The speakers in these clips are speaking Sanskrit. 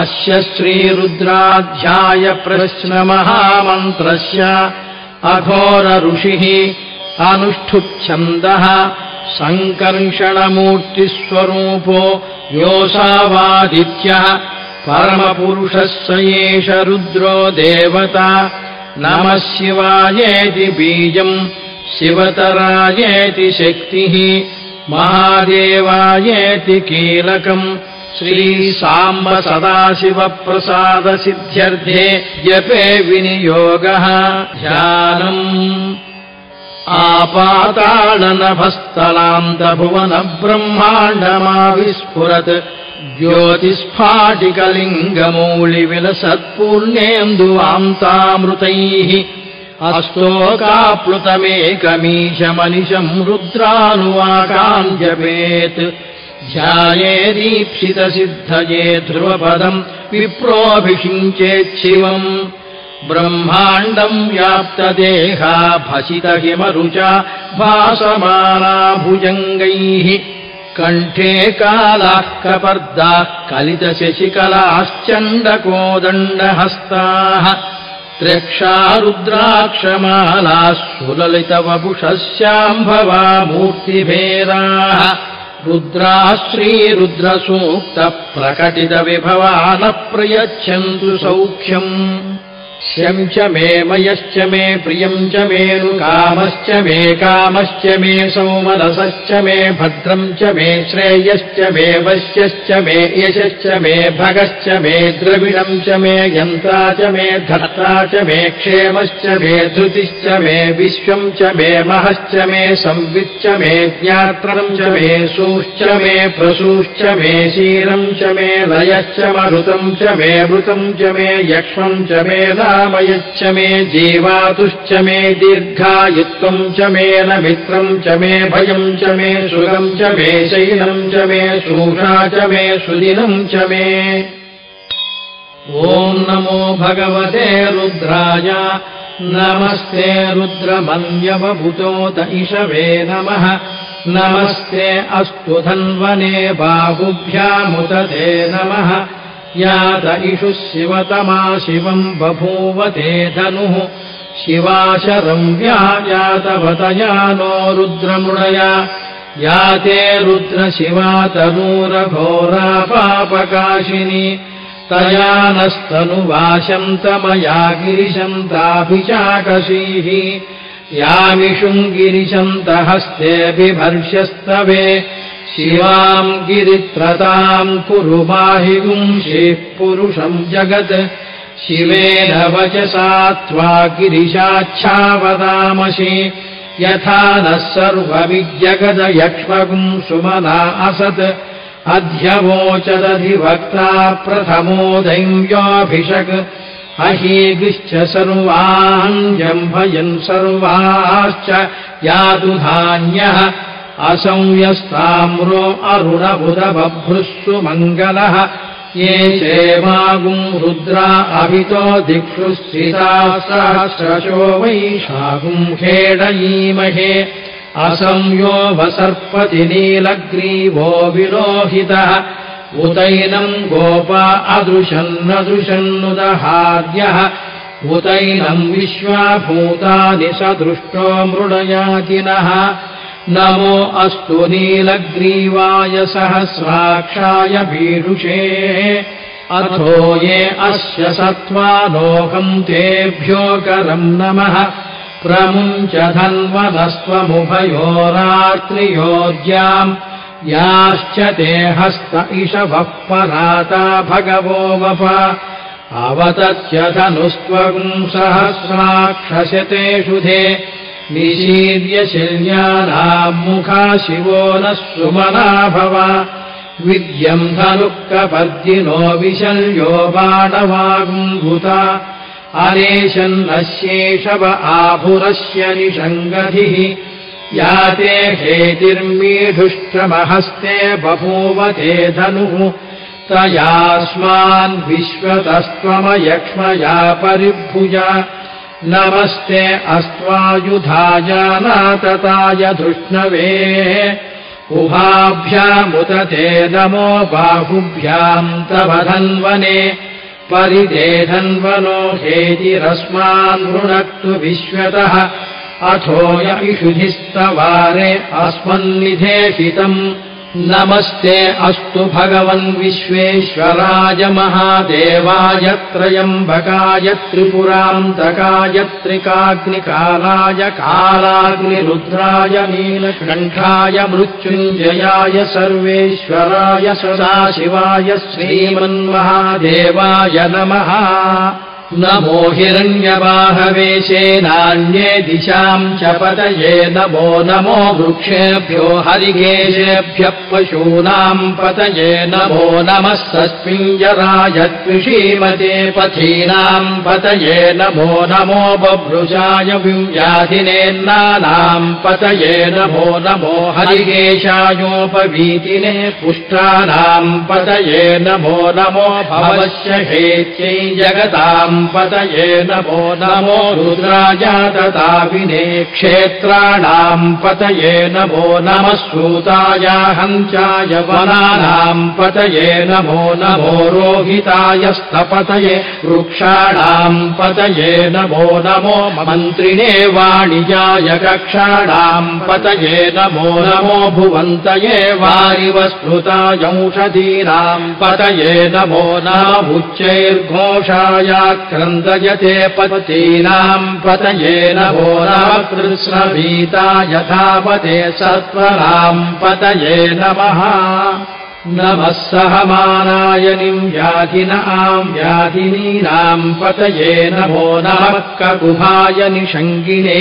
अस्य श्रीरुद्राध्यायप्रश्नमहामन्त्रस्य अघोरऋषिः अनुष्ठुच्छन्दः सङ्कर्षणमूर्तिस्वरूपो योऽसावादित्यः परमपुरुषः स एष रुद्रो देवता। नमः शिवायेति बीजम् शिवतरायेति शक्तिः महादेवायेति कीलकम् श्रीसाम्ब सदाशिवप्रसादसिद्ध्यर्थे जपे विनियोगः। ध्यानम्। आपाताडनभस्तलान्तभुवनब्रह्माण्डमाविस्फुरत् ज्योतिस्फाटिकलिङ्गमौलिविलसत्पूर्णेन्दुवान्तामृतैः अस्तोकाप्लुतमेकमीशमनिशम् रुद्रानुवाकाम् जपेत् ध्यायेदीप्सितसिद्धये ध्रुवपदम् विप्रोऽभिषिञ्चेच्छिवम् ब्रह्माण्डम् व्याप्तदेहा भसितहिमरुचा भासमाना भुजङ्गैः कण्ठे कालाः कपर्दाः कलितशशिकलाश्चण्डकोदण्डहस्ताः। त्र्यक्षा रुद्राक्षमालाः सुललितवपुषस्याम्भवा मूर्तिभेदाः रुद्राः श्रीरुद्रसूक्तप्रकटितविभवानः प्रयच्छन्तु सौख्यम् च मे मयश्च मे प्रियम् च मेनुकामश्च मे कामश्च मे सौमनसश्च मे भद्रम् च मे श्रेयश्च मे वश्यश्च मे यशश्च मे भगश्च मे द्रविणम् च मे यन्त्रा च मे धर्ता च मे क्षेमश्च मे धृतिश्च मे विश्वम् च मे महश्च मे संविच्च मे ज्ञात्रम् च मे सूश्च मे प्रसूश्च मे शीरम् च मे लयश्च मरुतम् च मे मृतम् च मे यक्ष्मम् च मे रामयच्च मे जीवातुश्च मे दीर्घायुत्वम् च मे न मित्रम् च मे भयम् च मे सुगम् च मे शैनम् च मे शूषा च मे सुदिनम् च मे। ॐ नमो भगवते रुद्राय नमस्ते रुद्रमन्यवभूतोत इषवे नमः नमस्ते अस्तु धन्वने बाहुभ्यामुदते नमः यात इषुः शिवतमा शिवम् बभूवते धनुः शिवाशरम् व्यायातवतया नो रुद्रमृडया याते रुद्रशिवा तनूरघोरा पापकाशिनी तया नस्तनुवाशन्तमया गिरिशन्ताभिचाकशीः यामिषुम् गिरिशन्तहस्ते बिभर्ष्यस्तवे शिवाम् गिरित्रताम् कुरु बाहिगुंशिः पुरुषम् जगत्। शिवेन वचसा त्वा गिरिशाच्छावदामसि यथा नः सर्वविजगदयक्ष्मगुम् सुमना असत्। अध्यवोचदधिवक्ता प्रथमो दैव्योऽभिषक् अहीगिश्च सर्वान् जम्भयन् सर्वाश्च यातु धान्यः असंयस्ताम्रो अरुणबुधबभ्रुः मङ्गलः ये चेमागुम् रुद्रा अभितो दिक्षु स्थितासहस्रशो वैशागुम् खेडयीमहे असंयो वसर्पति नीलग्रीवो विलोहितः। उतैनम् गोपा अदृशन्नदृशन्नुदहार्यः उतैनम् विश्वाभूतानि स दृष्टो मृडयातिनः नमो अस्तु नीलग्रीवाय सहस्राक्षाय भीडुषे अथो ये अस्य सत्त्वालोकम् तेभ्योकरम् नमः। प्रमुञ्च धन्वनस्त्वमुभयोरात्रियोज्याम् याश्च ते हस्त इषवः पराता भगवो वप। अवतत्य धनुस्त्वम् सहस्राक्षशतेषु धे निशीर्यशिल्यानाम् मुखा शिवो नः सुमना भव विद्यम् धनुःकपर्दिनो विशल्यो बाणवागुम्भुता। अनेशन्नस्येषव आभुरस्य निषङ्गधिः। याते हेतिर्मीढुष्टमहस्ते बभूवते धनुः। तयास्मान् विश्वतस्त्वमयक्ष्मया परिभुजा नमस्ते अस्त्वायुधाय नातताय धृष्णवे। नमो बाहुभ्याम् तव धन्वने परिदेधन्वनो हेतिरस्मान् वृणक्तु विश्वतः। अथोय इषुधिस्तवारे अस्मन्निधेशितम् नमस्ते अस्तु भगवन् विश्वेश्वराय महादेवाय त्रयम्बकाय त्रिपुरान्तकाय त्रिकाग्निकालाय कालाग्निरुद्राय नीलकण्ठाय मृत्युञ्जयाय सर्वेश्वराय सदाशिवाय श्रीमन्महादेवाय नमः नमो हिरण्यवाहवेशेनान्ये दिशाम् च पतये नमो नमो वृक्षेभ्यो हरिकेशेभ्यः पशूनाम् पतये नमो नमः सस्मिञ्जराय त्विषीमते पथीनाम् पतये नमो नमो बभ्रुषाय विव्याधिनेन्नानाम् पतये नमो नमो हरिकेशायोपवीतिने पुष्टानाम् पतये नमो नमो भवस्य हेत्यै जगताम् पतये नमो नमो रुद्राय ददाविने क्षेत्राणाम् पतये नमो नमः सूताय हञ्चाय वनानाम् पतये नमो नमो रोहिताय स्तपतये वृक्षाणाम् पतये नमो नमो मन्त्रिणे वाणिजाय कक्षाणाम् पतये नमो नमो भुवन्तये वारिवस्मृतायौषधीनाम् पतये नमो नमुच्चैर्घोषाय क्रन्दयते पतीनाम् पतये नमो नमः कृष्णभीता यथापते सत्वराम् पतये नमः नमः सहमानायनिम् व्याधिन आम् व्याधिनीनाम् पतये नमो ककुभाय निषङ्गिणे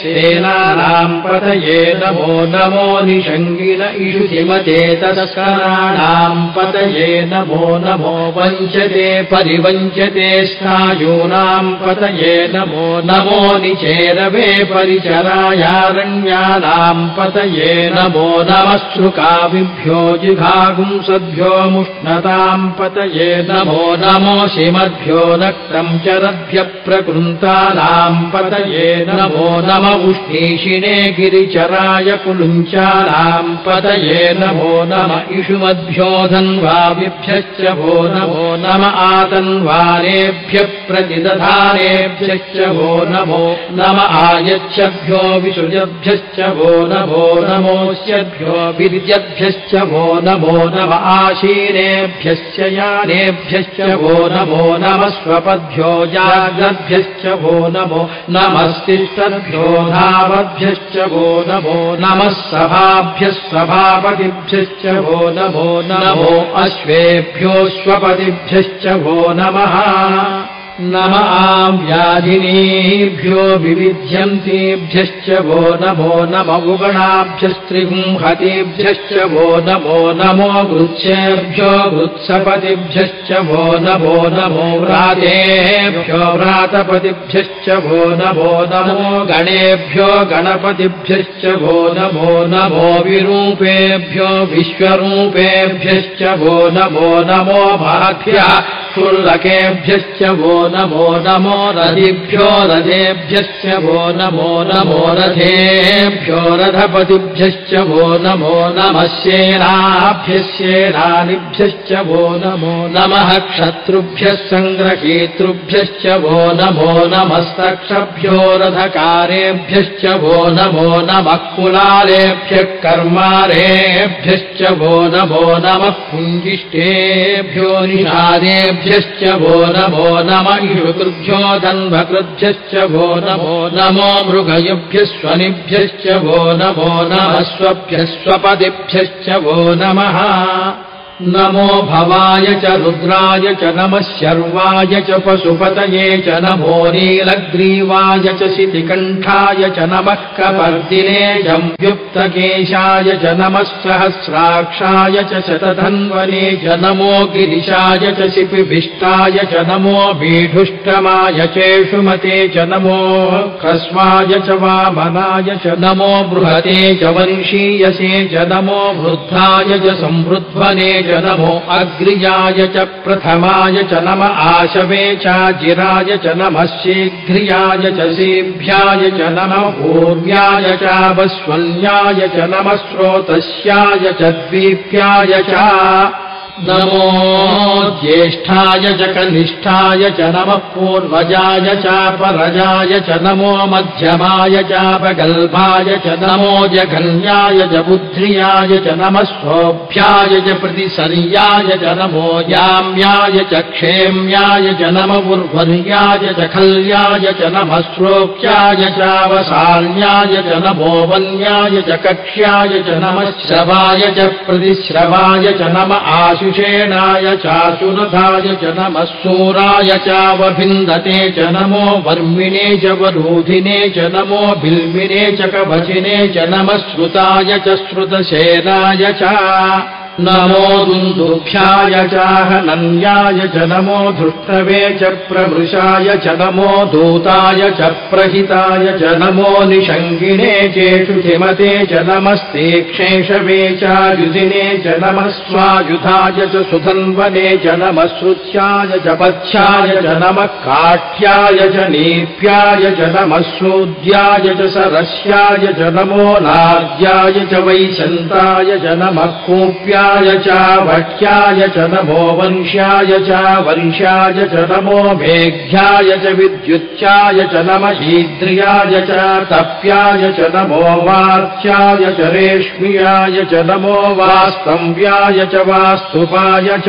सेनानाम् पतये नमो नमो निषङ्गिन इषुतिमते तस्कराणाम् पतये नमो नमो वञ्चते परिवञ्चते स्नायूनाम् पतये नमो नमो निचेरवे परिचरायारण्यानाम् पतये नमो नमः श्रुकाविभ्यो जिघा मुष्णताम् पतये नमो नमो शिमद्भ्यो नक्तम् चरद्भ्य प्रकृन्तानाम् पतये नमो नम उष्णीषिणे गिरिचराय कुलुञ्चानाम् पतये नमो नम इषुमद्भ्यो धन्वाविभ्यश्च भो नमो नम आतन्वारेभ्यः प्रतिदधानेभ्यश्च भो नमो नम आयच्छभ्यो विसृजभ्यश्च भो नमो नमोऽस्यभ्यो विद्यभ्यश्च भो नमो नम आशीनेभ्यश्च यानेभ्यश्च वो नमो नमः स्वपद्भ्यो वो नमो नमस्तिष्ठद्भ्यो धावद्भ्यश्च वो नमो नमः सभाभ्यः सभापतिभ्यश्च वो नमो नमो अश्वेभ्योऽश्वपतिभ्यश्च वो नमः नम आम् व्याधिनीभ्यो विविध्यन्तेभ्यश्च वो नमो नम उगणाभ्यस्त्रिगुंहतेभ्यश्च वो नमो नमो वृत्सेभ्यो वृत्सपतिभ्यश्च वो नमो नमो व्रातेभ्यो व्रातपतिभ्यश्च वो नमो नमो गणेभ्यो गणपतिभ्यश्च वो नमो नमो विरूपेभ्यो विश्वरूपेभ्यश्च वो नमो नमो भाभ्यः क्षुल्लकेभ्यश्च वो नमो नमो रथिभ्यो रथेभ्यश्च वो नमो नमो रथेभ्यो रथपतिभ्यश्च वो नमो नमः सेनाभ्यश्चेनानिभ्यश्च वो नमो नमः क्षत्रुभ्यः सङ्ग्रहीतृभ्यश्च वो नमो नमस्तक्षभ्यो रथकारेभ्यश्च वो नमो नमः कुलालेभ्यः कर्मारेभ्यश्च वो नमो नमः पुञ्जिष्टेभ्यो निषादेभ्यश्च वो नमो नम इषुकृभ्यो दन्वकृभ्यश्च वो नमो नमो मृगयुभ्यः स्वनिभ्यश्च वो नमो नमः स्वभ्यः स्वपदिभ्यश्च वो नमः नमो भवाय च रुद्राय च नमः शर्वाय च पशुपतये च नमो नीलग्रीवाय च शितिकण्ठाय च नमः कपर्दिने च सहस्राक्षाय च शतधन्वने च नमो गिरिशाय च शिपिभिष्टाय च नमो बीढुष्टमाय चेषुमते च नमो ह्रस्वाय च वामनाय च नमो बृहते च वंशीयसे च नमो वृद्धाय च संवृध्वने च च नमो अग्र्याय च प्रथमाय च नम आशवे चाजिराय च नमः शीघ्र्याय च सीभ्याय च नमः पूर्व्याय चावस्वन्याय च नमः स्रोतस्याय च द्वीप्याय च नमो ज्येष्ठाय च कनिष्ठाय च नमः पूर्वजाय चापरजाय च नमो मध्यमाय चापगल्भाय च नमो जघन्याय च बुद्ध्याय च नमः सोऽभ्याय च प्रतिसर्याय च नमो याम्याय च क्षेम्याय च नम उर्वर्याय च खल्याय च नमः श्रोक्याय चावसाल्याय च नमो वन्याय च कक्ष्याय च नमः श्रवाय च प्रतिश्रवाय च नम आशु ेणाय चासुरथाय च नमः सूराय चावभिन्दते च नमो वर्मिणे च वरोधिने च नमो बिल्मिने च कवचिने च नमः श्रुताय च श्रुतसेनाय च नमो दुन्दुभ्याय चाहनन्याय च नमो धृष्टवे च प्रभृशाय च नमो दूताय च प्रहिताय च नमो निषङ्गिणे चेषुधिमते च नमस्ते क्षेषवे चायुधिने च नमः स्वायुधाय च सुधन्वने च नमः श्रुत्याय च पथ्याय च नमः काठ्याय च नमः सूद्याय च सरस्याय च नमो नाद्याय च वैशन्ताय च नमः कूप्याय चावक्ष्याय च नमो वंश्याय च वर्षाय च नमो मेघ्याय च विद्युच्चाय च नम ईद्रियाय च तप्याय च नमो वार्च्याय च रेष्म्याय च नमो वास्तव्याय च वास्तुपाय च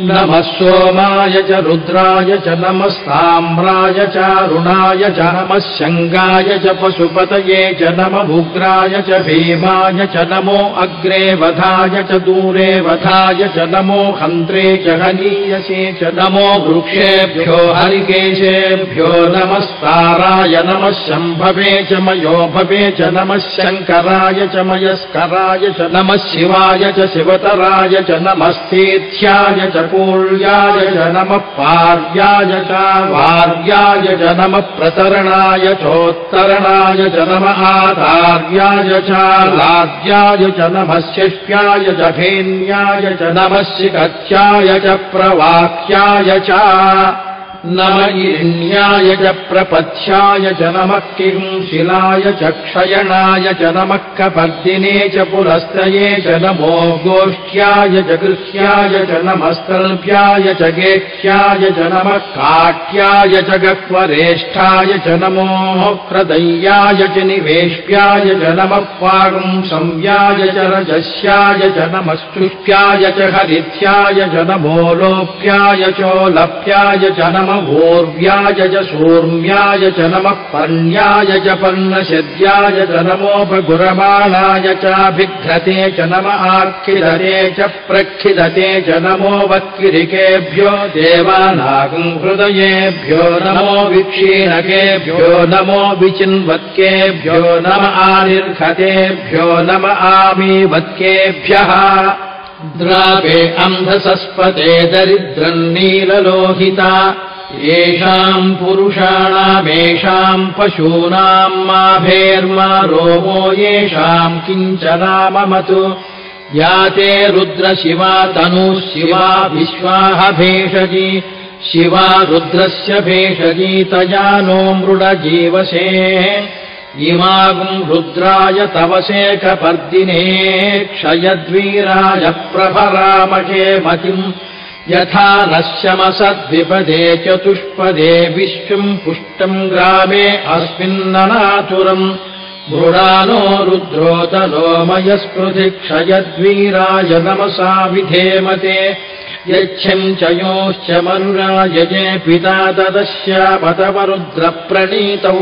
नमः सोमाय च रुद्राय च नमस्ताम्राय चारुणाय च नमः शङ्गाय च पशुपतये च नममुग्राय च भीमाय च नमो अग्रे वधाय च दूरे वधाय च नमो हन्त्रे च हनीयसे च नमो वृक्षेभ्यो हरिकेशेभ्यो नमस्ताराय नमः शम्भवे च मयोभवे च नमः शङ्कराय च मयस्कराय च नमः शिवाय च शिवतराय च नमस्तेथ्याय च पूर्याय च नमः पार्याय च वार्याय च नमः प्रतरणाय चोत्तरणाय च नम आधार्याय च लाद्याय च नमः शिष्याय च भेन्याय च नमः शिकथ्याय च प्रवाक्याय च नम इण्याय च प्रपथ्याय च नमः किं शिलाय च क्षयणाय च नमः कपर्दिने च पुरस्तये च नमो गोष्ठ्याय च गृह्याय च नमस्तल्भ्याय च गेह्याय च नमः काट्याय च गह्वरेष्ठाय च नमो ह्रदय्याय च निवेश्याय च नमः पागुं संव्याय च रजस्याय च नमस्तुष्प्याय च हरिथ्याय च नमो लोप्याय चोलप्याय च नम भूर्व्याय च सूर्म्याय च नमः पर्ण्याय च पर्णशद्याय च नमोपगुरमाणाय चाभिघ्रते च नम आर्खिदते च प्रक्षिदते च नमो वक्किरिकेभ्यो देवानागम् हृदयेभ्यो नमो विक्षीणकेभ्यो नमो विचिन्वत्केभ्यो नम आनिर्घतेभ्यो नम आमीवत्केभ्यः। द्रावे अन्धसस्पते दरिद्रम् नीललोहिता येषाम् पुरुषाणामेषाम् पशूनाम् माभेर्मा रोमो येषाम् किञ्चनाममतु या ते रुद्रशिवा तनुः शिवा विश्वाह भेषजी। शिवा रुद्रस्य भेषजी तया नो मृडजीवसे। इमागुम् रुद्राय तव शेखपर्दिने क्षयद्वीराय प्रभरामहे मतिम् यथा नश्यमसद्विपदे चतुष्पदे विश्वम् पुष्टम् ग्रामे अस्मिन्ननातुरम् मृडानो रुद्रोतलो मयस्पृथि क्षयद्वीराय नमसा विधेमते योश्च मनुरायजे पिता तदस्यापतवरुद्रप्रणीतौ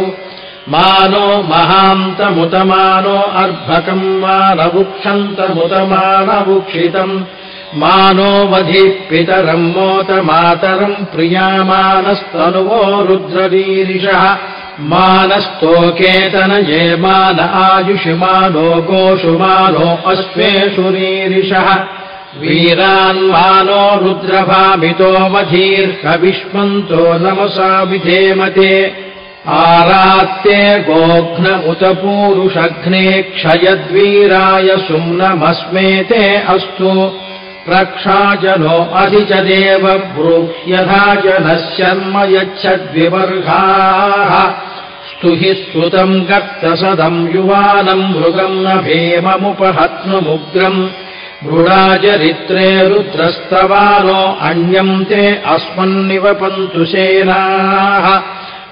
मानो महान्तमुतमानो अर्भकम् मानवुक्षन्तमुतमानवुक्षितम् मानो पितरम् मोतमातरम् प्रियामानस्तनुवो रुद्ररीरिषः मानस्तोकेतन ये मान आयुषिमानो गोषुमानो अश्वेषु रीरिषः वीरान्मानो रुद्रभामितो मधीर्हविष्मन्तो नमसा विधेमते। आरात्ते गोघ्न उत पूरुषघ्ने क्षयद्वीराय सुम्नमस्मेते अस्तु प्रक्षाजनो अधि च देव ब्रूह्यथा जनः शर्म यच्छद्विवर्गाः स्तुहि स्तुतम् कर्तसदम् युवानम् मृगम् न भेममुपहत्नुमुग्रम्। मृडाचरित्रे रुद्रस्तवानो अन्यम् ते अस्मन्निवपन्तु सेनाः।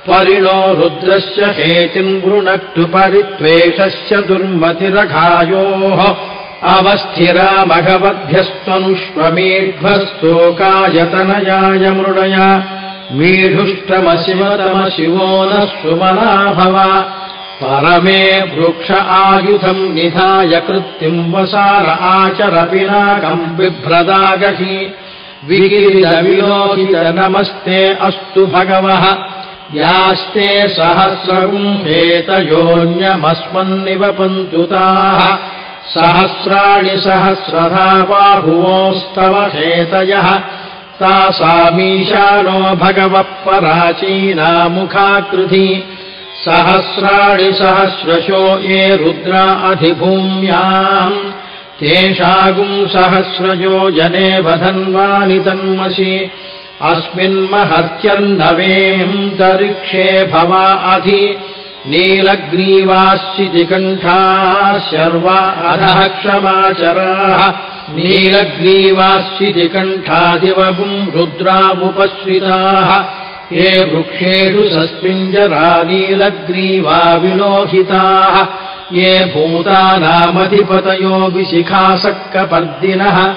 परिणो रुद्रस्य हेतिम् गृणक्तु परित्वेषस्य दुर्मतिरघायोः अवस्थिरा भगवद्भ्यस्त्वनुष्वमेध्वस्तोकायतनयाय मृडया। मीढुष्टमशिवतमशिवो नः सुमना भव। परमे वृक्ष आयुधम् निधाय कृत्तिम् वसार आचरपिनाकम् बिभ्रदागहि। विकिरिदविलोहित नमस्ते अस्तु भगवः। यास्ते सहस्रगुम्भेतयोऽन्यमस्मन्निवपन्तुताः सहस्राणि सहस्रधा बाहुवोस्तव हेतयः तासामीशानो भगवः पराचीनामुखाकृति। सहस्राणि सहस्रशो ये रुद्रा अधिभूम्याम्। तेषागुम् सहस्रजो जने वधन्वानि तन्मसि। अस्मिन्महत्यर्नवेऽन्तरिक्षे भवा अधि नीलग्रीवाश्चितिकण्ठाः शर्वा अधः क्षमाचराः। नीलग्रीवाश्चितिकण्ठादिवगुम् रुद्रामुपश्रिताः ये वृक्षेषु सस्मिञ्जरा नीलग्रीवा विलोहिताः ये भूतानामधिपतयो विशिखासक्कपर्दिनः।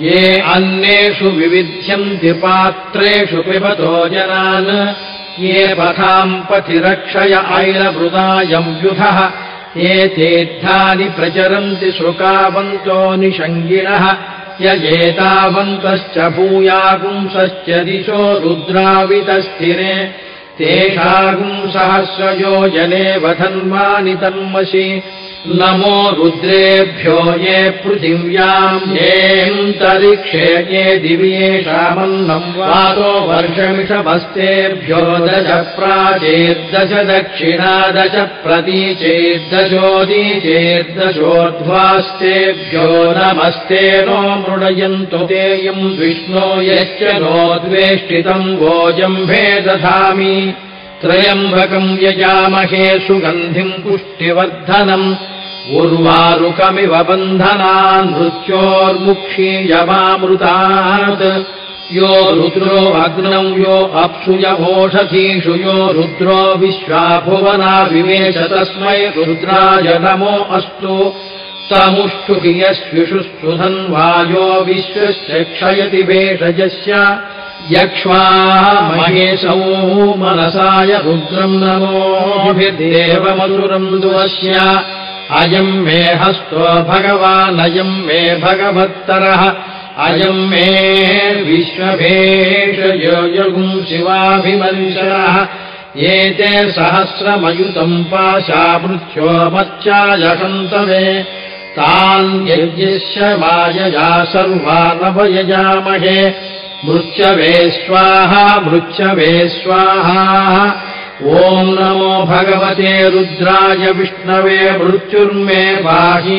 ये अन्येषु विविध्यन्ति पात्रेषु पिबतो जनान् ये पथाम् पथिरक्षय ऐलवृदायम् युधः ये तीर्थानि प्रचरन्ति शुकावन्तो निषङ्गिणः यजेतावन्तश्च भूयागुंसश्च दिशो रुद्रावितस्थिरे। तेषागुंसहस्रयो जने वधन्वानि तन्मसि नमो रुद्रेभ्यो ये पृथिव्याम्। येऽन्तरिक्षे ये दिव्येषामन्नम् वातो वर्षमिषभस्तेभ्यो दश प्राचेर्दश दक्षिणा दश प्रतीचेर्दशोदीचेर्दशोर्ध्वास्तेभ्यो नमस्ते नो मृडयन्तु तेयम् विष्णो यश्च नोद्वेष्टितम् गोजम्भे दधामि। त्रयम्बकम् यजामहे सुगन्धिम् पुष्टिवर्धनम् उर्वारुकमिव बन्धनान् मृत्योर्मुक्षीयमामृतात् यो रुद्रो अग्नौ यो अप्सुयवोषधीषु यो रुद्रो विश्वाभुवना विवेश तस्मै रुद्राय नमो अस्तु। तमुष्टु हि यस्विषु सुधन्वायो विश्वस्य क्षयति भेषजस्य यक्ष्वा महेशौ मनसाय रुद्रम् नमोभिदेवमधुरम् दुवस्य अयम् मे हस्तो भगवानयम् मे भगवत्तरः। अयम् मे विश्वभेषयोजगुम् शिवाभिमर्शः एते सहस्रमयुतम् पाशामृत्यो मच्चायकन्तवे तान् यज्ञस्य मायया सर्वा नवयजामहे मृत्यवे स्वाहा मृत्यवे स्वाहा नमो भगवते रुद्राय विष्णवे मृत्युर्मे पाहि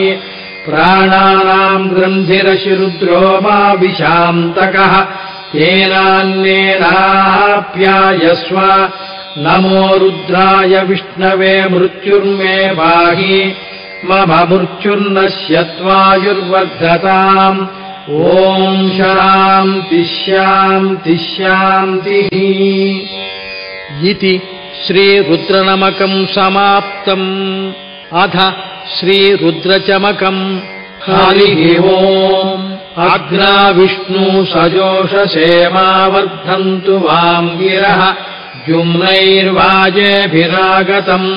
प्राणानाम् ग्रन्थिरशिरुद्रो मा विशान्तकः तेनान्येनाप्यायस्व नमो रुद्राय विष्णवे मृत्युर्मे पाहि मम मृत्युर्नश्य त्वायुर्वर्धताम् ॐ शान्तिश्यान्ति शान्तिः इति श्रीरुद्रनमकम् समाप्तम्। अथ श्रीरुद्रचमकम् हरिः ओम् अग्ना विष्णु सजोषसेमावर्धन्तु वाम् गिरः जुम्नैर्वाजेभिरागतम्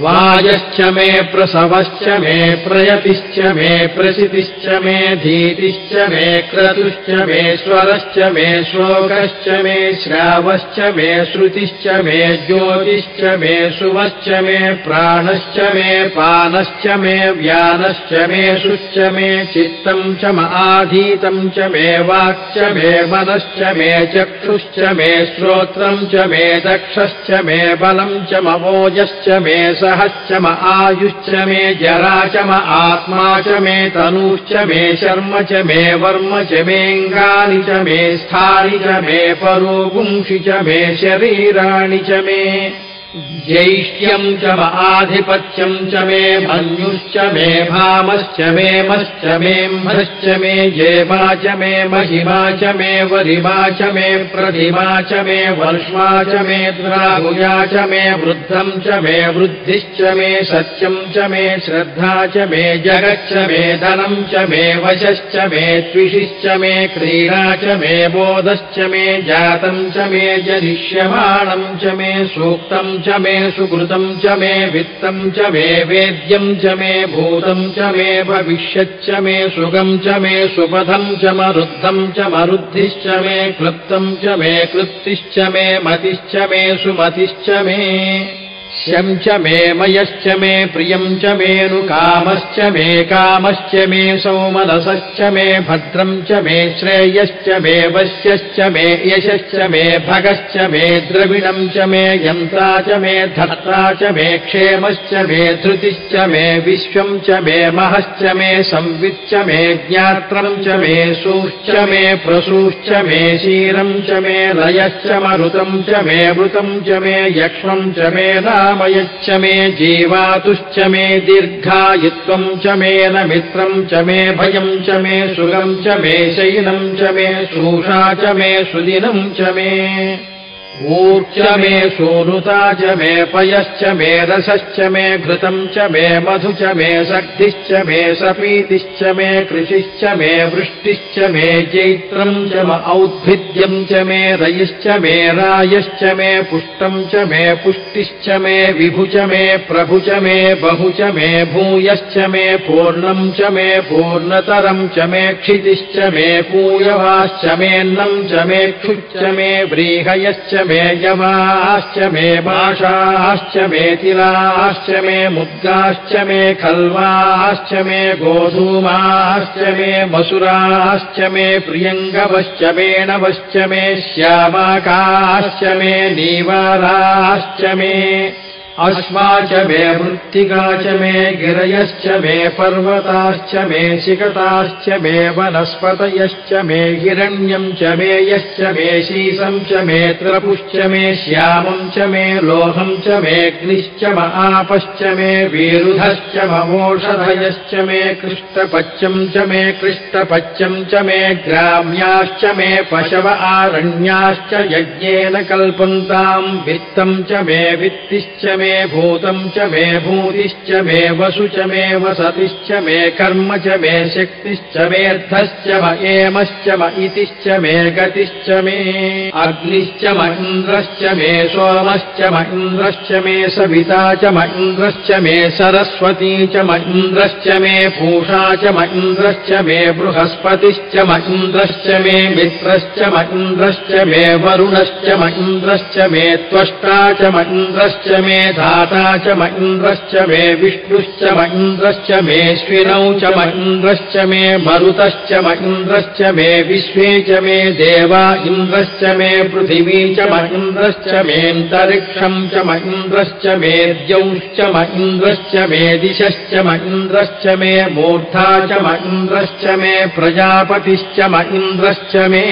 वाजश्च मे प्रसवश्च मे प्रयतिश्च मे प्रसितिश्च मे धीतिश्च मे क्रतुश्च मे स्वरश्च मे श्लोकश्च मे श्रावश्च मे श्रुतिश्च मे ज्योतिश्च मे शुभश्च मे प्राणश्च मे पानश्च मे व्यानश्च मे शुश्च मे चित्तम् च म आधीतम् च मे वाक्च मे मनश्च मे चक्षुश्च मे श्रोत्रम् च मे दक्षश्च मे बलम् च मवोजश्च मे सहश्च म आयुश्च मे जरा च म आत्मा च मे तनूश्च मे शर्म च मे वर्म च मेऽङ्गानि च मे स्थानि च मे परोगुंषि च मे शरीराणि च मे ज्यैष्ठ्यम् च म आधिपत्यम् च मे मन्युश्च मे भामश्च मे मश्च मेऽम्भश्च मे जेमा च मे महिमा च मे वरिमा च मे प्रतिमा च मे वर्ष्मा च मे द्राहुया च मे वृद्धम् च मे वृद्धिश्च मे सत्यम् च मे श्रद्धा च मे जगच्च मे धनम् च मे वशश्च मे त्विषिश्च मे क्रीडा च मे बोधश्च मे जातम् च मे जनिष्यमाणम् च मे सूक्तम् च मे सुकृतम् च मे वित्तम् च मे वेद्यम् च मे भूतम् च मे भविष्यच्च मे सुगम् च मे सुपथम् च मरुद्धम् च मरुद्धिश्च मे क्लृप्तम् च मे क्लृप्तिश्च मे मतिश्च मे सुमतिश्च मे च मे मयश्च मे प्रियम् च मेऽनुकामश्च मे कामश्च मे सौमनसश्च मे भद्रम् च मे श्रेयश्च मे वश्यश्च मे यशश्च मे भगश्च मे द्रविणम् च मे यन्त्रा च मे धर्ता च मे क्षेमश्च मे धृतिश्च मे विश्वम् च मे महश्च मे संविच्च मे ज्ञात्रम् च मे सूश्च मे प्रसूश्च मे क्षीरम् च मे लयश्च मरुतम् च मे मृतम् च मे यक्ष्मम् च मे रामयच्च मे जीवातुश्च मे दीर्घायित्वम् च मे न मित्रम् च मे भयम् च मे सुगम् च मे शयनम् च मे शूषा च मे सुदिनम् च मे ऊर्च मे सोनुता च मे पयश्च मे रसश्च मे घृतम् मे मधु च मे शक्तिश्च मे सपीतिश्च मे कृषिश्च मे वृष्टिश्च मे चैत्रम् च म च मे रयिश्च मे रायश्च मे पुष्टम् च मे पुष्टिश्च मे विभु च मे प्रभु च मे बहु च मे भूयश्च मे पूर्णम् च मे पूर्णतरम् च मे क्षितिश्च मे पूयवाश्च मेऽन्नम् च मे क्षुच्च मे व्रीहयश्च मे यमाश्च मे माषाश्च मे तिलाश्च मे मुद्गाश्च मे खल्वाश्च मे गोधूमाश्च मे मसुराश्च मे प्रियङ्गवश्च मेणवश्च मे श्यामाकाश्च मे नीवाराश्च मे अश्वा च मे मृत्तिका च मे गिरयश्च मे पर्वताश्च मे शिकताश्च मे वनस्पतयश्च मे हिरण्यम् च मे यश्च मे शीसम् च मे त्रपुश्च मे श्यामम् च मे लोहम् च मेऽग्निश्च म आपश्च मे विरुधश्च ममोषधयश्च मे कृष्टपच्यम् च मे कृष्टपच्यम् च मे ग्राम्याश्च मे पशव आरण्याश्च यज्ञेन कल्पन्ताम् वित्तम् च मे वित्तिश्च मे भूतम् च मे भूतिश्च मे वसु च मे वसतिश्च मे कर्म च मे शक्तिश्च मेऽर्थश्च म एमश्च म इतिश्च मे गतिश्च मे अग्निश्च म इन्द्रश्च मे सोमश्च म इन्द्रश्च मे सविता च म इन्द्रश्च मे सरस्वती च म इन्द्रश्च मे पूषा च म इन्द्रश्च मे बृहस्पतिश्च म इन्द्रश्च मे मित्रश्च म इन्द्रश्च मे वरुणश्च म इन्द्रश्च मे त्वष्टा च म इन्द्रश्च मे च म इन्द्रश्च मे विष्णुश्च म इन्द्रश्च मेऽश्विनौ च म इन्द्रश्च मे मरुतश्च म इन्द्रश्च मे विश्वे च मे देवा इन्द्रश्च मे पृथिवी च म इन्द्रश्च मेऽन्तरिक्षम् च म इन्द्रश्च मे द्यौश्च म मे दिशश्च म इन्द्रश्च मे मूर्धा च म इन्द्रश्च मे प्रजापतिश्च म इन्द्रश्च मे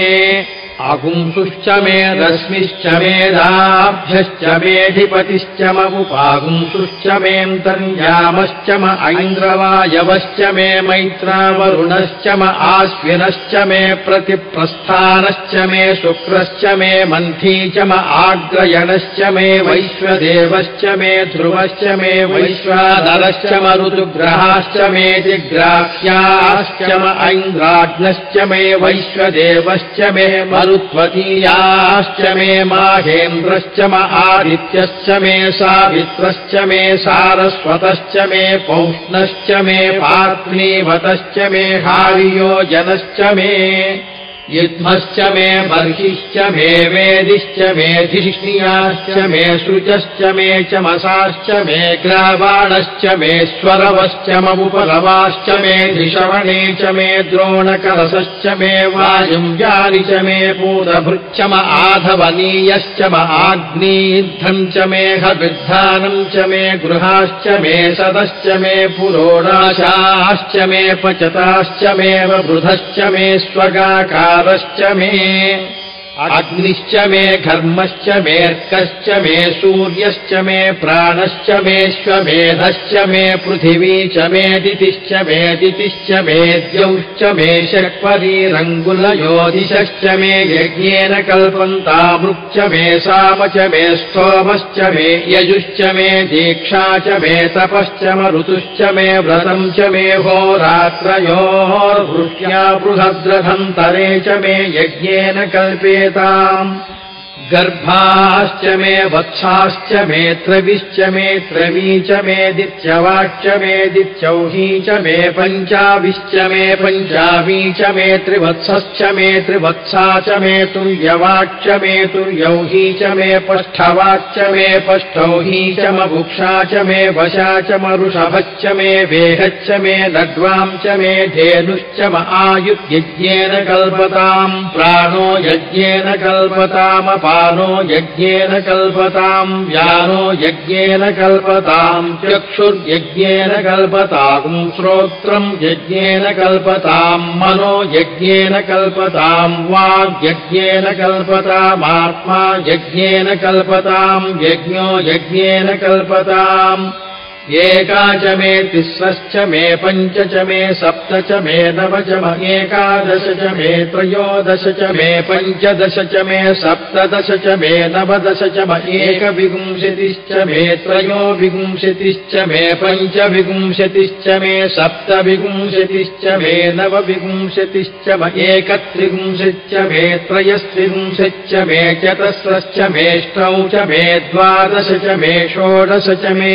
आगुंसुश्च मे रश्मिश्च मेधाभ्यश्च मेऽधिपतिश्च मुपागुंसुश्च मेऽन्तर्यामश्च म ऐन्द्रवायवश्च मे मैत्रावरुणश्च म आश्विनश्च मे प्रतिप्रस्थानश्च मे शुक्रश्च मे मन्थी च म आग्रयणश्च मे वैश्वदेवश्च मे ध्रुवश्च मे वैश्वानरश्च म ऋतुग्रहाश्च मे म ऐन्द्राग्नश्च मे वैश्वदेवश्च मे मरुत्वतीयाश्च मे माहेन्द्रश्च म आदित्यश्च मे सावित्रश्च मे सारस्वतश्च मे पौष्णश्च मे पार्थिवतश्च मे हार्योजनश्च मे युध्मश्च मे बर्हिश्च मे वेदिश्च मे धिष्णियाश्च मे सृजश्च मे चमसाश्च मे ग्रावाणश्च मे स्वरवश्च ममुपलवाश्च मे धिषवणे च मे द्रोणकरसश्च मे वायुव्यानि च मे पूतभृच्छम आधवनीयश्च म आग्नीध्रम् च मे हविद्धानम् च मे गृहाश्च मे सदश्च मे पुरोडाशाश्च मे पचताश्च मे वृधश्च मे स्वगाकारश्च मे अग्निश्च मे घर्मश्च मेऽर्कश्च मे सूर्यश्च मे प्राणश्च मेष्वमेधश्च मे पृथिवी च मे दितिश्च मे दितिश्च मे द्यौश्च मे षट्परीरङ्गुलयोदिशश्च मे यज्ञेन कल्पन्तामृक् मे साम च मे स्तोमश्च मे यजुश्च मे दीक्षा च मे तपश्च मऋतुश्च मे व्रतम् च मे होरात्रयोर्वृष्ट्या बृहद्रथन्तरे च मे यज्ञेन कल्पेत गर्भाश्च मे वत्साश्च मे त्रविश्च मे त्रवी च मे दित्यवाच्च मे दित्यौही च मे पञ्चाविश्च मे पञ्चावी च मे त्रिवत्सश्च मे त्रिवत्सा च मे तुल्यवाच्च मे तुल्यौही च मे पष्ठवाच्च मे पष्ठौही च मभुक्षा च मे वशा च मरुषभश्च मे वेहच्च मे लड्वाम् च मे धेनुश्च म आयुर्यज्ञेन कल्पताम् प्राणो यज्ञेन कल्पतामपा नो यज्ञेन कल्पताम् व्यानो यज्ञेन कल्पताम् चक्षुर्यज्ञेन कल्पताम् श्रोत्रम् यज्ञेन कल्पताम् मनो यज्ञेन कल्पताम् वाग्यज्ञेन कल्पतामात्मा यज्ञेन कल्पताम् यज्ञो यज्ञेन कल्पताम् एका मे तिस्रश्च मे पञ्च च मे सप्त च मे नव च म च मे त्रयोदश च मे पञ्चदश च मे सप्तदश च मे नवदश च म एकविंशतिश्च मे त्रयोविंशतिश्च मे पञ्चविंशतिश्च मे सप्तविंशतिश्च मे नवविंशतिश्च म एकत्रिविंशच्च मे त्रयस्त्रिविंशच्च मे चतस्रश्च मेष्टौ च मे द्वादश च मे षोडश च मे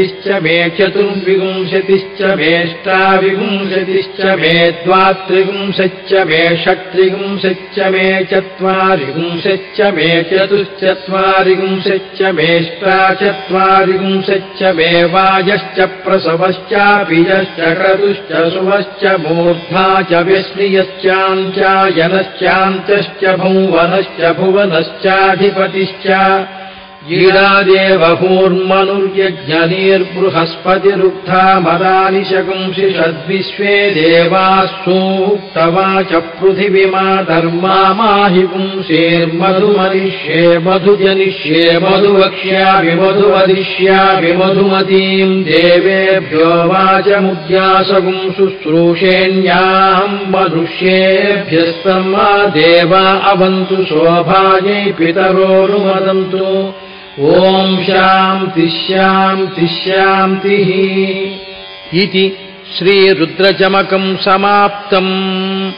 विंशति मे चतुर्विंशतिश्च मेष्टाविंशतिश्च मे द्वात्रिविंशच्च मे षट्त्रिविंशच्च मे चत्वारिविंशच्च मे चतुश्चत्वारिविंशच्च मेष्टाचत्वारिविंशच्च मे वाजश्च प्रसवश्चापीजश्च क्रतुश्च सुवश्च मूर्धा च व्यश्नियश्चाञ्चायनश्चान्तश्च भुवनश्च भुवनश्चाधिपतिश्च ीडादेवहूर्मनुर्यज्ञनीर्बृहस्पतिरुक्था मदानि शकुंसि षद्विश्वे देवाः सूक्तवा च पृथिविमा धर्मा माहि पुंसेर्मधुमनिष्ये मधुजनिष्ये मधुवक्ष्यामि मधुवदिष्या विमधुमतीम् देवेभ्यो वाचमुद्यासगुं शुश्रूषेण्याम् मनुष्येभ्यस्तमा देवा अवन्तु शोभायै पितरोनुमदन्तु ॐ शान्तिश्यान्तिश्यान्तिः इति श्रीरुद्रचमकम् समाप्तम्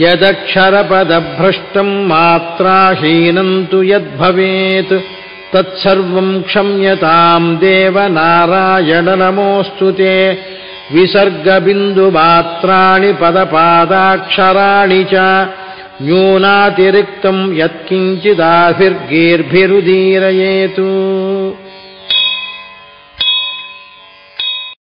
यदक्षरपदभ्रष्टम् मात्राहीनम् तु यद्भवेत्। तत्सर्वम् क्षम्यताम् देवनारायणनमोऽस्तु ते। विसर्गबिन्दुमात्राणि पदपादाक्षराणि च न्यूनातिरिक्तम् यत्किञ्चिदाभिर्गेर्भिरुदीरयेतु